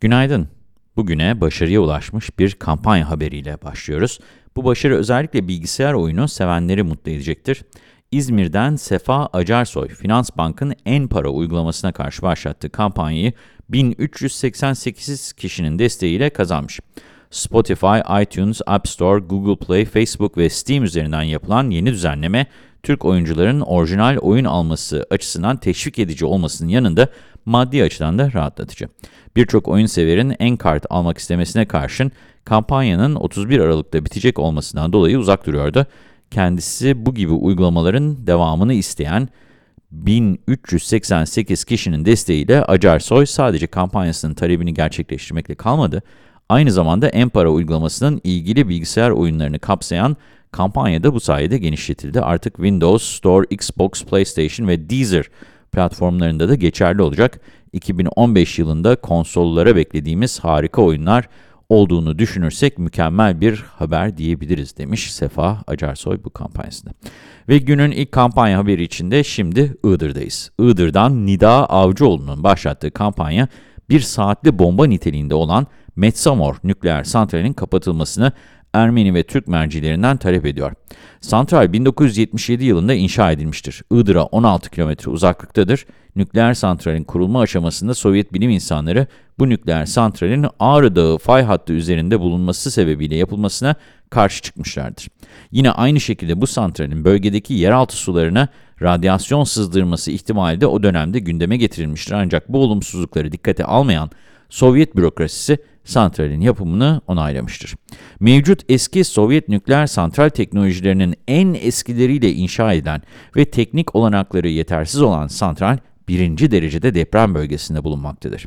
Günaydın. Bugüne başarıya ulaşmış bir kampanya haberiyle başlıyoruz. Bu başarı özellikle bilgisayar oyunu sevenleri mutlu edecektir. İzmir'den Sefa Acarsoy, Finans Bank'ın en para uygulamasına karşı başlattığı kampanyayı 1388 kişinin desteğiyle kazanmış. Spotify, iTunes, App Store, Google Play, Facebook ve Steam üzerinden yapılan yeni düzenleme, Türk oyuncuların orijinal oyun alması açısından teşvik edici olmasının yanında maddi açıdan da rahatlatıcı. Birçok oyun severin en-kart almak istemesine karşın kampanyanın 31 Aralık'ta bitecek olmasından dolayı uzak duruyordu. Kendisi bu gibi uygulamaların devamını isteyen 1388 kişinin desteğiyle Acarsoy sadece kampanyasının talebini gerçekleştirmekle kalmadı, aynı zamanda Empara uygulamasının ilgili bilgisayar oyunlarını kapsayan kampanya da bu sayede genişletildi. Artık Windows Store, Xbox, PlayStation ve Deezer platformlarında da geçerli olacak. 2015 yılında konsollara beklediğimiz harika oyunlar olduğunu düşünürsek mükemmel bir haber diyebiliriz demiş Sefa Acarsoy bu kampanyasında. Ve günün ilk kampanya haberi içinde şimdi Iğdır'dayız. Iğdır'dan Nida Avcıoğlu'nun başlattığı kampanya bir saatli bomba niteliğinde olan Metsamor nükleer santralinin kapatılmasını Ermeni ve Türk mercilerinden talep ediyor. Santral 1977 yılında inşa edilmiştir. Iğdır'a 16 kilometre uzaklıktadır. Nükleer santralin kurulma aşamasında Sovyet bilim insanları bu nükleer santralin Ağrı Dağı fay hattı üzerinde bulunması sebebiyle yapılmasına karşı çıkmışlardır. Yine aynı şekilde bu santralin bölgedeki yeraltı sularına radyasyon sızdırması ihtimali de o dönemde gündeme getirilmiştir. Ancak bu olumsuzlukları dikkate almayan Sovyet bürokrasisi santralin yapımını onaylamıştır. Mevcut eski Sovyet nükleer santral teknolojilerinin en eskileriyle inşa edilen ve teknik olanakları yetersiz olan santral, birinci derecede deprem bölgesinde bulunmaktadır.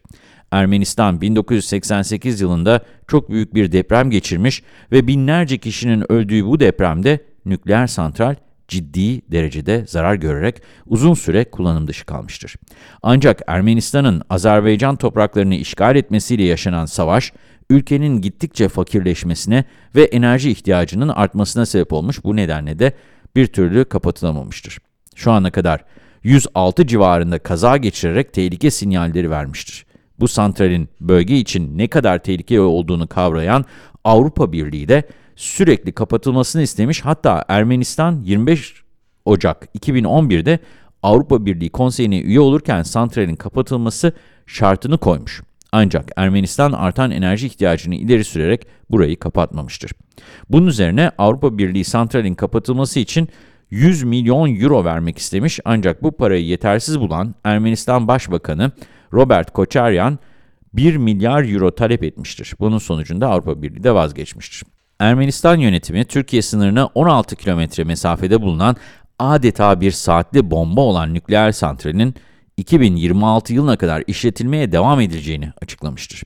Ermenistan 1988 yılında çok büyük bir deprem geçirmiş ve binlerce kişinin öldüğü bu depremde nükleer santral ciddi derecede zarar görerek uzun süre kullanım dışı kalmıştır. Ancak Ermenistan'ın Azerbaycan topraklarını işgal etmesiyle yaşanan savaş, ülkenin gittikçe fakirleşmesine ve enerji ihtiyacının artmasına sebep olmuş bu nedenle de bir türlü kapatılamamıştır. Şu ana kadar 106 civarında kaza geçirerek tehlike sinyalleri vermiştir. Bu santralin bölge için ne kadar tehlikeli olduğunu kavrayan Avrupa Birliği de sürekli kapatılmasını istemiş. Hatta Ermenistan 25 Ocak 2011'de Avrupa Birliği Konseyi'ne üye olurken santralin kapatılması şartını koymuş. Ancak Ermenistan artan enerji ihtiyacını ileri sürerek burayı kapatmamıştır. Bunun üzerine Avrupa Birliği santralin kapatılması için 100 milyon euro vermek istemiş ancak bu parayı yetersiz bulan Ermenistan Başbakanı Robert Koçaryan 1 milyar euro talep etmiştir. Bunun sonucunda Avrupa Birliği de vazgeçmiştir. Ermenistan yönetimi Türkiye sınırına 16 kilometre mesafede bulunan adeta bir saatli bomba olan nükleer santralin 2026 yılına kadar işletilmeye devam edileceğini açıklamıştır.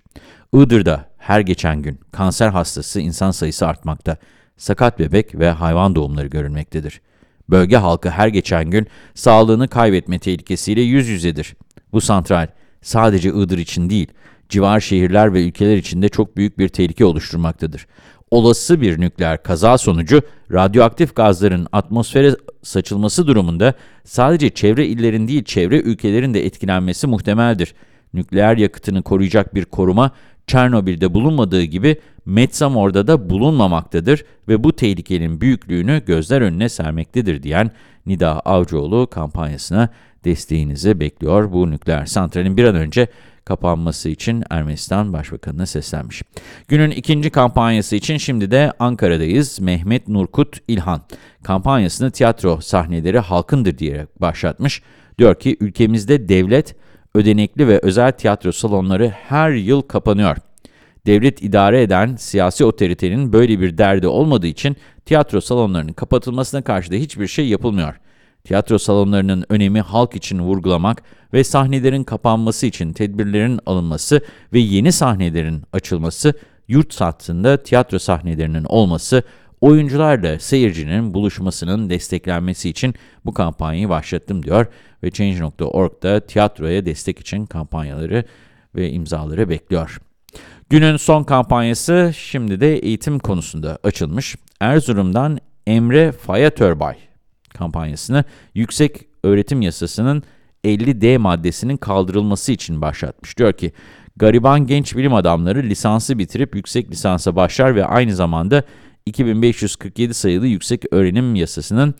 Iğdır'da her geçen gün kanser hastası insan sayısı artmakta, sakat bebek ve hayvan doğumları görülmektedir. Bölge halkı her geçen gün sağlığını kaybetme tehlikesiyle yüz yüzedir. Bu santral sadece Iğdır için değil, civar şehirler ve ülkeler için de çok büyük bir tehlike oluşturmaktadır olası bir nükleer kaza sonucu radyoaktif gazların atmosfere saçılması durumunda sadece çevre illerin değil çevre ülkelerin de etkilenmesi muhtemeldir. Nükleer yakıtını koruyacak bir koruma Çernobil'de bulunmadığı gibi Metsamor'da da bulunmamaktadır ve bu tehlikenin büyüklüğünü gözler önüne sermektedir diyen Nida Avcıoğlu kampanyasına desteğinizi bekliyor. Bu nükleer santralin bir an önce kapanması için Ermenistan Başbakanı'na seslenmiş. Günün ikinci kampanyası için şimdi de Ankara'dayız. Mehmet Nurkut İlhan kampanyasını tiyatro sahneleri halkındır diye başlatmış. Diyor ki ülkemizde devlet, ödenekli ve özel tiyatro salonları her yıl kapanıyor. Devlet idare eden siyasi otoritenin böyle bir derdi olmadığı için tiyatro salonlarının kapatılmasına karşı da hiçbir şey yapılmıyor. Tiyatro salonlarının önemi halk için vurgulamak ve sahnelerin kapanması için tedbirlerin alınması ve yeni sahnelerin açılması, yurt sattığında tiyatro sahnelerinin olması, oyuncularla seyircinin buluşmasının desteklenmesi için bu kampanyayı başlattım diyor ve Change.org'da tiyatroya destek için kampanyaları ve imzaları bekliyor. Günün son kampanyası şimdi de eğitim konusunda açılmış. Erzurum'dan Emre Fayatörbay kampanyasını yüksek öğretim yasasının 50D maddesinin kaldırılması için başlatmış. Diyor ki, Gariban genç bilim adamları lisansı bitirip yüksek lisansa başlar ve aynı zamanda 2547 sayılı yüksek öğrenim yasasının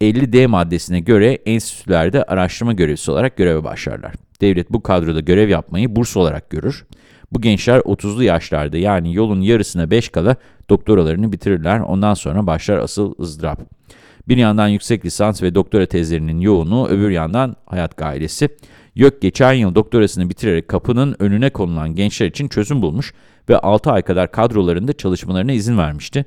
50D maddesine göre enstitülerde araştırma görevlisi olarak göreve başlarlar. Devlet bu kadroda görev yapmayı burs olarak görür. Bu gençler 30'lu yaşlarda yani yolun yarısına 5 kala doktoralarını bitirirler. Ondan sonra başlar asıl ızdırap. Bir yandan yüksek lisans ve doktora tezlerinin yoğunluğu, öbür yandan hayat gailesi. YÖK geçen yıl doktorasını bitirerek kapının önüne konulan gençler için çözüm bulmuş ve 6 ay kadar kadrolarında çalışmalarına izin vermişti.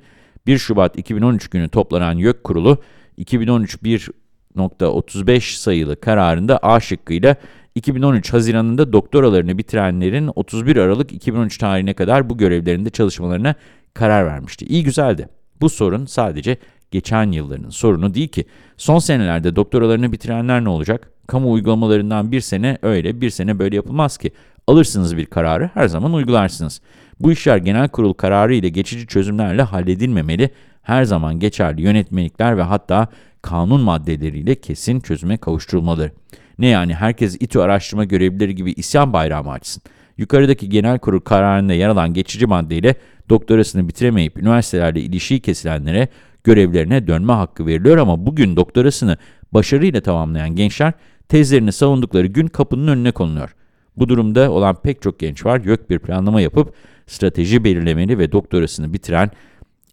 1 Şubat 2013 günü toplanan YÖK kurulu, 2013 1.35 sayılı kararında A şıkkıyla 2013 Haziran'ında doktoralarını bitirenlerin 31 Aralık 2013 tarihine kadar bu görevlerinde çalışmalarına karar vermişti. İyi güzeldi. Bu sorun sadece geçen yılların sorunu değil ki. Son senelerde doktoralarını bitirenler ne olacak? Kamu uygulamalarından bir sene öyle, bir sene böyle yapılmaz ki. Alırsınız bir kararı, her zaman uygularsınız. Bu işler genel kurul kararı ile geçici çözümlerle halledilmemeli. Her zaman geçerli yönetmelikler ve hatta kanun maddeleriyle kesin çözüme kavuşturulmalıdır. Ne yani herkes İTÜ araştırma görevlileri gibi isyan bayrağı açsın? Yukarıdaki genel kurul kararında yer alan geçici maddeyle doktorasını bitiremeyip üniversitelerle ilişiği kesilenlere görevlerine dönme hakkı veriliyor ama bugün doktorasını başarıyla tamamlayan gençler tezlerini savundukları gün kapının önüne konuluyor. Bu durumda olan pek çok genç var. YÖK bir planlama yapıp strateji belirlemeli ve doktorasını bitiren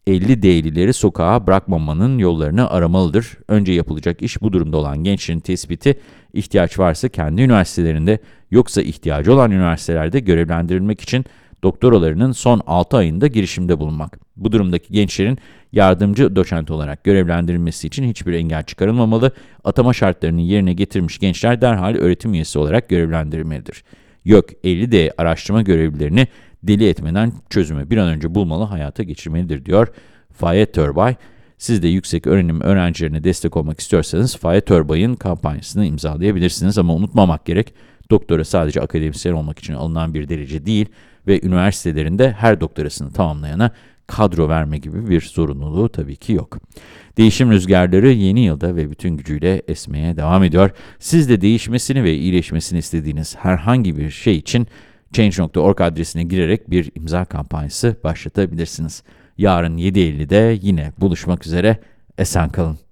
50 değerlileri sokağa bırakmamanın yollarını aramalıdır. Önce yapılacak iş bu durumda olan gençlerin tespiti, ihtiyaç varsa kendi üniversitelerinde, yoksa ihtiyacı olan üniversitelerde görevlendirilmek için doktoralarının son 6 ayında girişimde bulunmak. Bu durumdaki gençlerin yardımcı doçent olarak görevlendirilmesi için hiçbir engel çıkarılmamalı, atama şartlarını yerine getirmiş gençler derhal öğretim üyesi olarak görevlendirilmelidir. YÖK 50D araştırma görevlilerini deli etmeden çözümü bir an önce bulmalı, hayata geçirmelidir diyor Faye Törbay. Siz de yüksek öğrenim öğrencilerine destek olmak istiyorsanız Faye Törbay'ın kampanyasını imzalayabilirsiniz ama unutmamak gerek, doktora sadece akademisyen olmak için alınan bir derece değil ve üniversitelerinde her doktorasını tamamlayana kadro verme gibi bir zorunluluğu tabii ki yok. Değişim rüzgarları yeni yılda ve bütün gücüyle esmeye devam ediyor. Siz de değişmesini ve iyileşmesini istediğiniz herhangi bir şey için Change.org adresine girerek bir imza kampanyası başlatabilirsiniz. Yarın 7.50'de yine buluşmak üzere. Esen kalın.